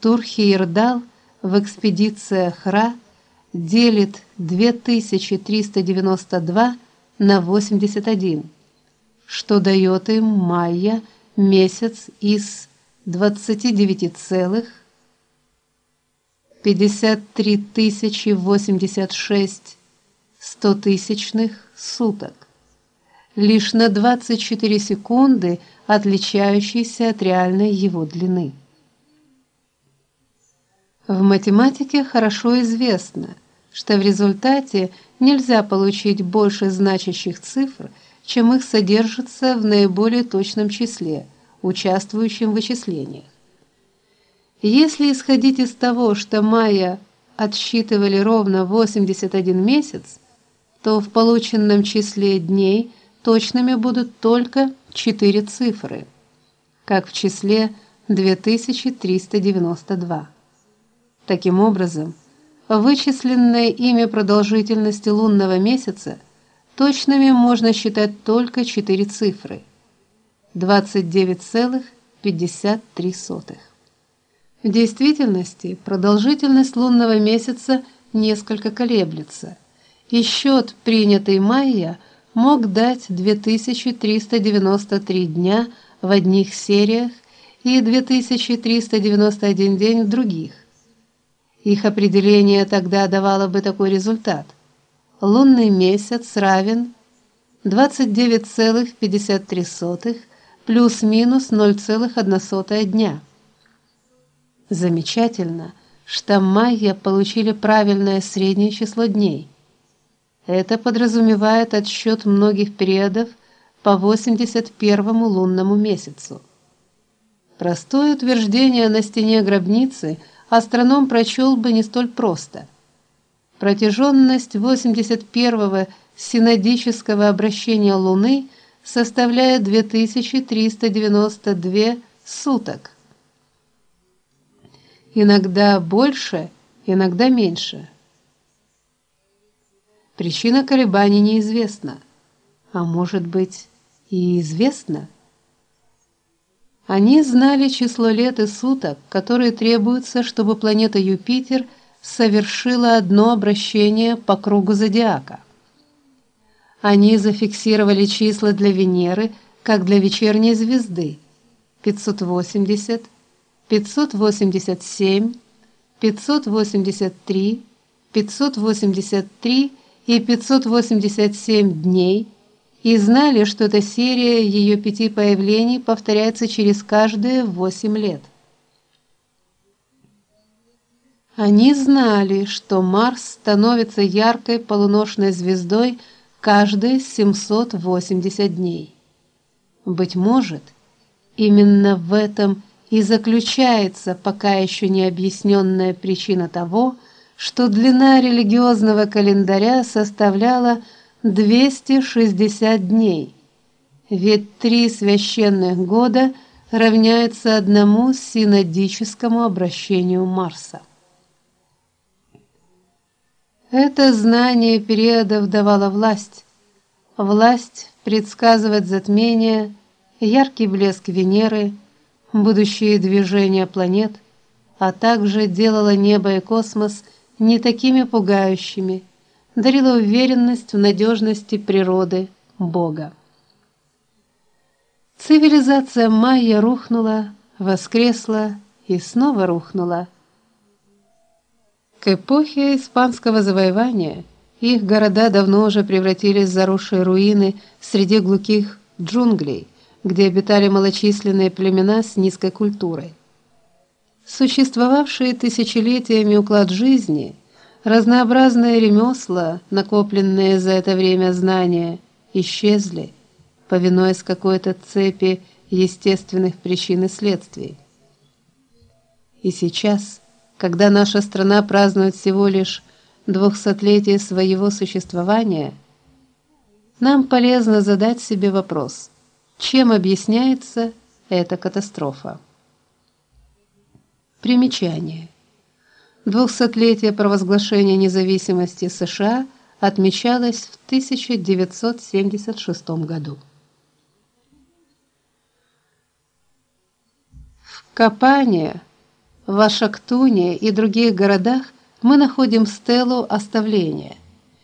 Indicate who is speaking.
Speaker 1: Турхиердал в экспедициях Ра делит 2392 на 81, что дает им майя месяц из 29,53 стотысячных суток, лишь на 24 секунды отличающийся от реальной его длины. В математике хорошо известно, что в результате нельзя получить больше значащих цифр, чем их содержится в наиболее точном числе, участвующем в вычислениях. Если исходить из того, что майя отсчитывали ровно 81 месяц, то в полученном числе дней точными будут только четыре цифры, как в числе 2392. Таким образом, вычисленное ими продолжительности лунного месяца точными можно считать только четыре цифры: 29,53. В действительности продолжительность лунного месяца несколько колеблется. И счет, принятый майя, мог дать 2393 дня в одних сериях и 2391 день в других. Их определение тогда давало бы такой результат: лунный месяц равен 29,53 плюс-минус 0,1 дня. Замечательно, что майя получили правильное среднее число дней. Это подразумевает отсчет многих периодов по 81-му лунному месяцу. Простое утверждение на стене гробницы – астроном прочел бы не столь просто. Протяженность 81-го синодического обращения Луны составляет 2392 суток. Иногда больше, иногда меньше. Причина колебаний неизвестна, а может быть и известна. Они знали число лет и суток, которые требуются, чтобы планета Юпитер совершила одно обращение по кругу зодиака. Они зафиксировали числа для Венеры, как для вечерней звезды: 580, 587, 583, 583 и 587 дней и знали, что эта серия ее пяти появлений повторяется через каждые восемь лет. Они знали, что Марс становится яркой полуношной звездой каждые 780 дней. Быть может, именно в этом и заключается пока еще не объясненная причина того, что длина религиозного календаря составляла 260 дней. Ведь три священных года равняются одному синодическому обращению Марса. Это знание периодов давало власть. Власть предсказывать затмения, яркий блеск Венеры, будущие движения планет, а также делало небо и космос не такими пугающими, дарила уверенность в надежности природы Бога. Цивилизация майя рухнула, воскресла и снова рухнула. К эпохе испанского завоевания их города давно уже превратились в заросшие руины среди глухих джунглей, где обитали малочисленные племена с низкой культурой. Существовавший тысячелетиями уклад жизни – Разнообразные ремесла, накопленные за это время знания, исчезли, повинуясь какой-то цепи естественных причин и следствий. И сейчас, когда наша страна празднует всего лишь двухсотлетие своего существования, нам полезно задать себе вопрос: чем объясняется эта катастрофа? Примечание. Двухсотлетие провозглашения независимости США отмечалось в 1976 году. В Капане, В Вашингтоне и других городах мы находим стелу оставления –